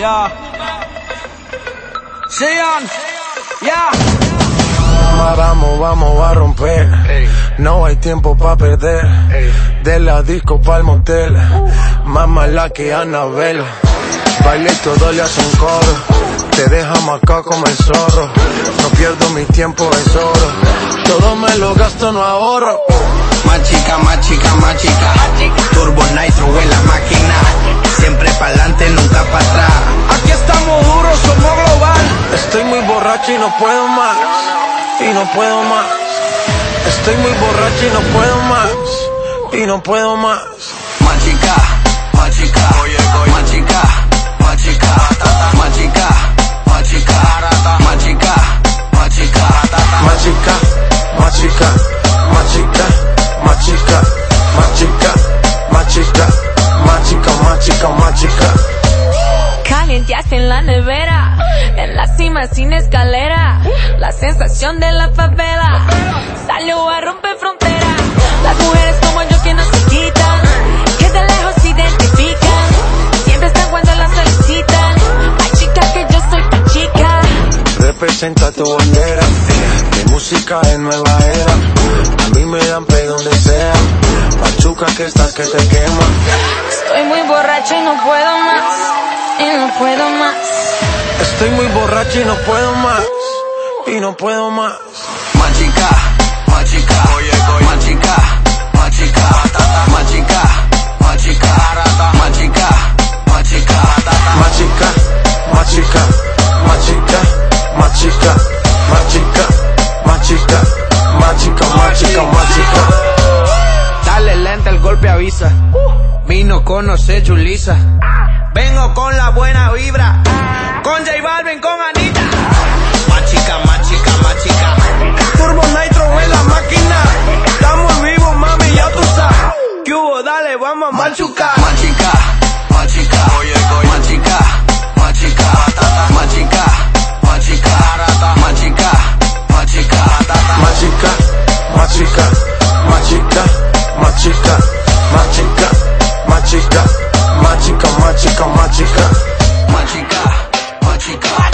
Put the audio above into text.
Ya. Sean. Ya. Vamos, vamos a romper. No hay tiempo para perder. De la disco pa'l motel. Más mala que Anabel. Baile todo le hace un coro. Te deja acá como el zorro. No pierdo mi tiempo, es oro. Todo me lo gasto, no ahorro. Más chica, más chica, más chica. Borracho y no puedo más. Y no puedo más. Estoy muy borracho y no puedo más. Y no puedo más. Más chica, más chica. Más chica, más chica. Más chica, más chica. Más chica, más chica. Más chica, más chica, más chica, más chica, más chica, más chica, más chica, más chica, más chica. Calienteaste en la nevera, cima sin escalera. La sensación de la favela salió a romper fronteras. Las mujeres como yo que no se quitan, que de lejos se identifican. Siempre están cuando las solicitan. Ay, chica, que yo soy tu chica. Representa tu bandera. De música en nueva era. A mí me dan play donde sea. Pachuca que estás que te quema. Estoy muy borracho y no puedo más. Y no puedo más. Estoy muy borracho y no puedo más. Y no puedo más. Más chica, más chica. Más chica, más chica. Más chica, más chica. Más chica, más chica. Más chica, más chica, más chica, más chica, más chica, más chica, más chica, más chica, más chica. Dale lenta, el golpe avisa. Vino conoce Julisa. Vengo con la buena vibra. Balvin, con Anita. Más chica, más chica, más chica. Turbo Nitro en la máquina. Estamos vivos, mami, ya tú sabes. ¿Qué hubo? Dale, vamos a machucar. Más chica, más chica. Más chica, más chica. Más chica, más chica. Más chica, más chica. Más chica, más chica, Mexico.